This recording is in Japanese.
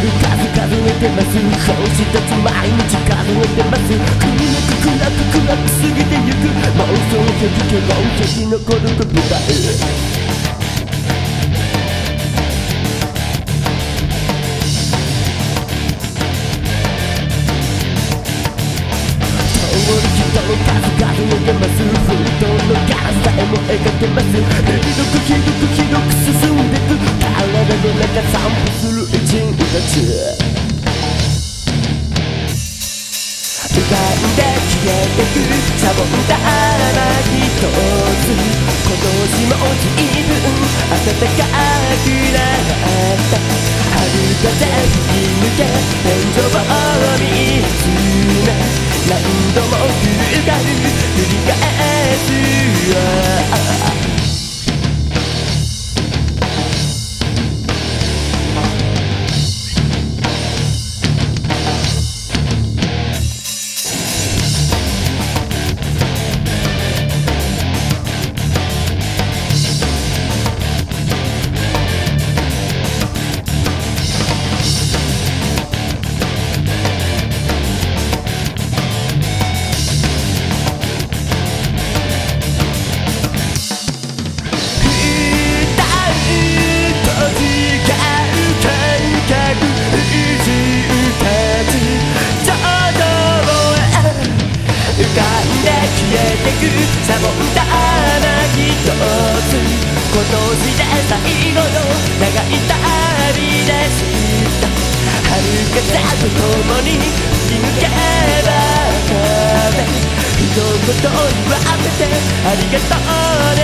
る数数えてます星たち毎日数えてますくく暗く暗く過ぎてゆく妄想的けど石残ると舞台人の数数えてます本当の数さえも描けますひどくひどくひどく進ん員たち浮かんで消えてくシャボン玉一つ今年も随分暖かくなえてくサボン玉一つ今年で最後の長い旅でした春風と共に吹き抜けば壁一言言わせてありがとうね